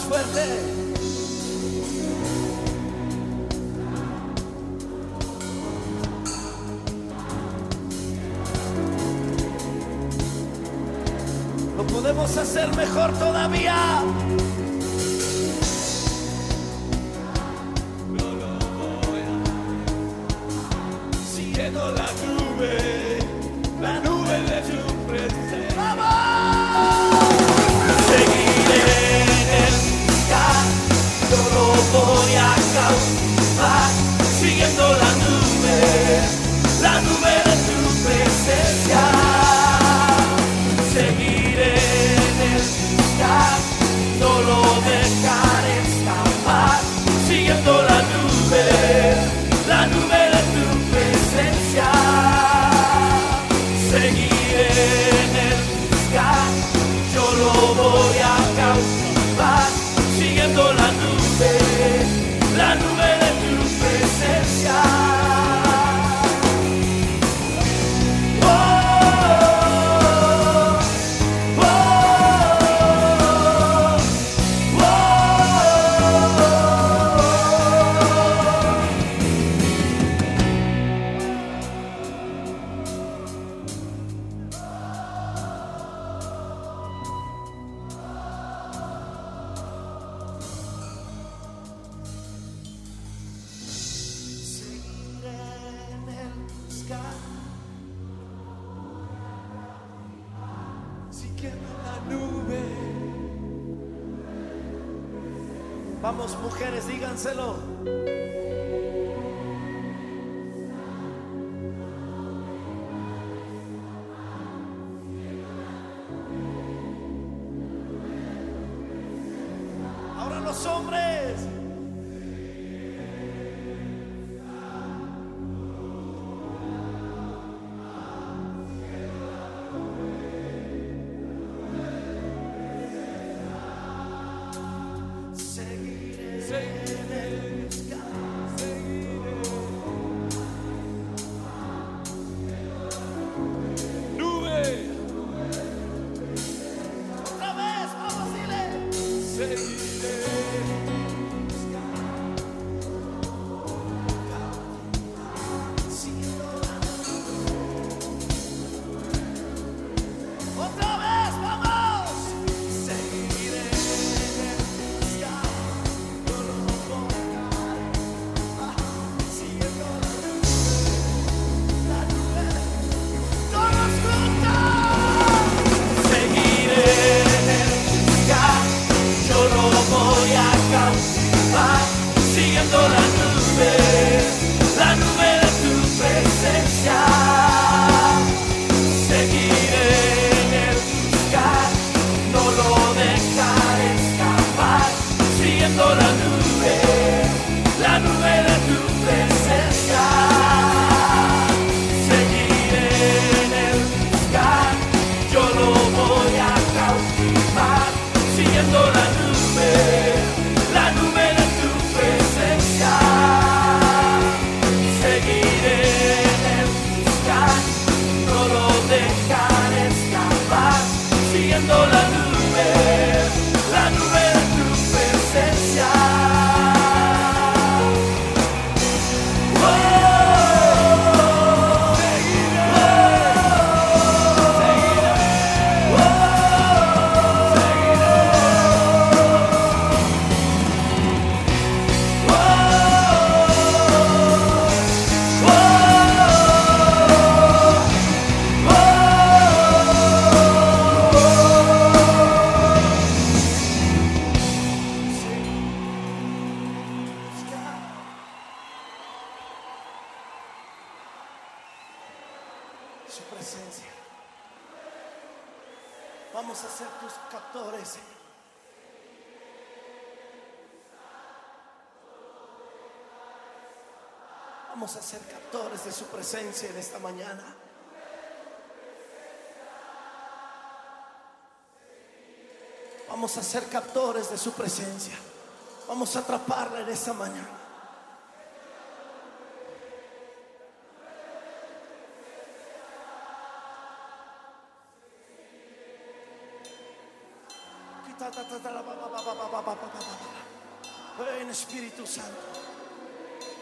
más fuerte. Lo podemos hacer mejor todavía. No lo voy a... hacer Siguiendo la nube. Vamos mujeres, díganselo. Vamos a ser captores de su presencia en esta mañana. Vamos a ser captores de su presencia. Vamos a atraparla en esta mañana. Ven Espíritu Santo.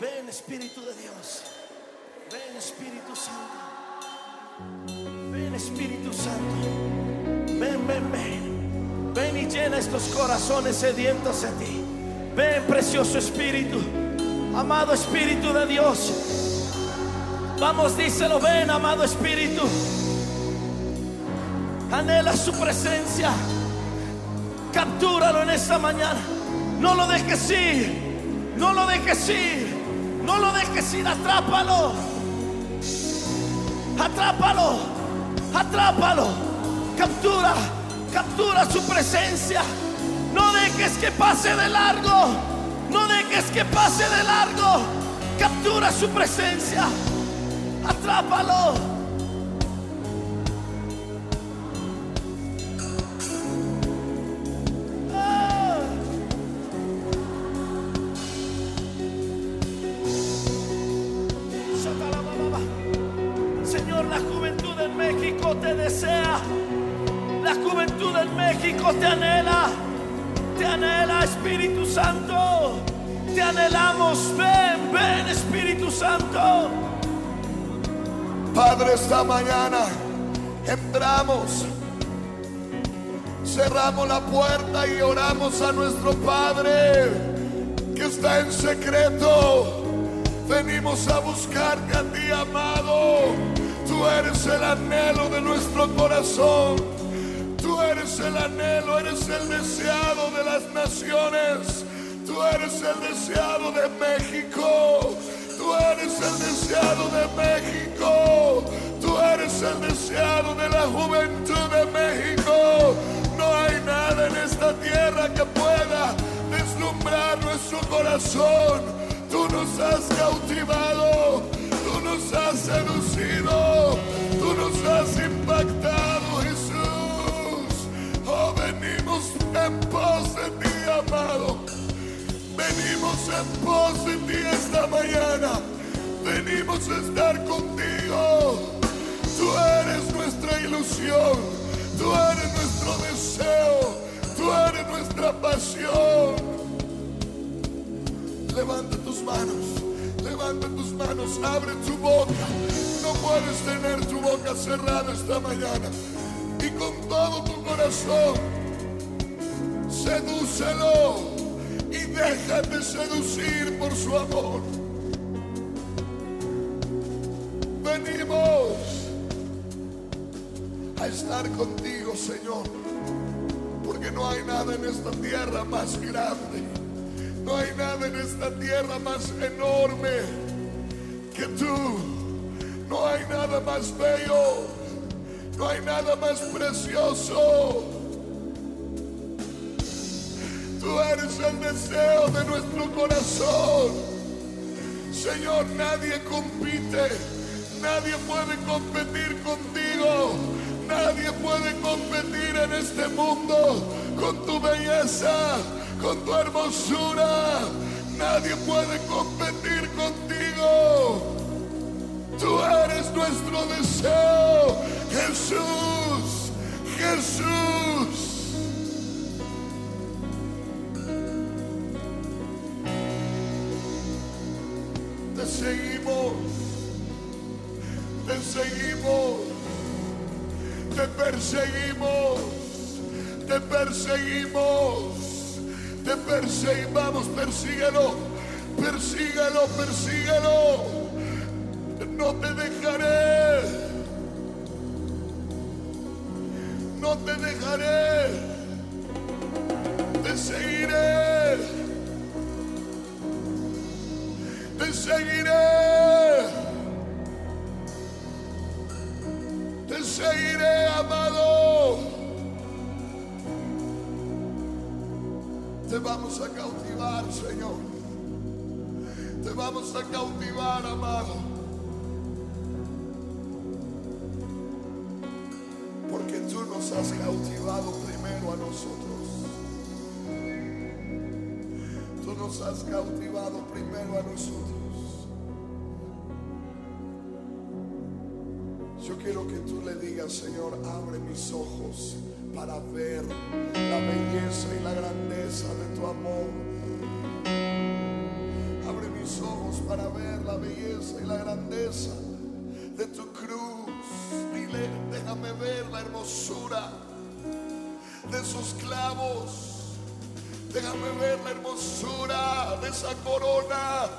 Ven Espíritu de Dios. Ven Espíritu Santo. Ven Espíritu Santo. Ven, ven, ven. Ven y llena estos corazones sedientos de ti. Ven, precioso Espíritu. Amado Espíritu de Dios. Vamos, díselo, ven, amado Espíritu. Anhela su presencia. Captúralo en esta mañana. No lo dejes ir. No lo dejes ir. No lo dejes ir. Atrápalo. Atrápalo. Atrápalo. Captura. Captura su presencia. No dejes que pase de largo. No dejes que pase de largo. Captura su presencia. Atrápalo. México te anhela. Te anhela, Espíritu Santo. Te anhelamos. Ven, ven, Espíritu Santo. Padre, esta mañana entramos, cerramos la puerta y oramos a nuestro Padre que está en secreto. Venimos a buscarte a ti, amado. Tú eres el anhelo de nuestro corazón. Eres el anhelo, eres el deseado de las naciones. Tú eres el deseado de México. Tú eres el deseado de México. Tú eres el deseado de la juventud de México. No hay nada en esta tierra que pueda deslumbrar nuestro corazón. Tú nos has cautivado. Tú nos has seducido. Tú nos has impactado, en pos de ti, amado. Venimos en pos de ti esta mañana. Venimos a estar contigo. Tú eres nuestra ilusión. Tú eres nuestro deseo. Tú eres nuestra pasión. Levanta tus manos. Levanta tus manos. Abre tu boca. No puedes tener tu boca cerrada esta mañana. Y con todo tu corazón, sedúcelo y déjate seducir por su amor. Venimos a estar contigo, Señor, porque no hay nada en esta tierra más grande, no hay nada en esta tierra más enorme que tú, no hay nada más bello, no hay nada más precioso. Tú eres el deseo de nuestro corazón. Señor, nadie compite, nadie puede competir contigo, nadie puede competir en este mundo con tu belleza, con tu hermosura. Nadie puede competir contigo. Tú eres nuestro deseo, Jesús, Jesús. Seguimos, te seguimos, te perseguimos, te perseguimos, te perseguimos, persíguelo, persíguelo, persíguelo, no te dejaré, no te dejaré, te seguiré. Te seguiré, te seguiré, amado. Te vamos a cautivar, Señor. Te vamos a cautivar, amado. Porque tú nos has cautivado primero a nosotros. has cautivado primero a nosotros. Yo quiero que tú le digas, Señor, abre mis ojos para ver la belleza y la grandeza de tu amor. Abre mis ojos para ver la belleza y la grandeza de tu cruz. Dile, déjame ver la hermosura de sus clavos Déjame ver la hermosura de esa corona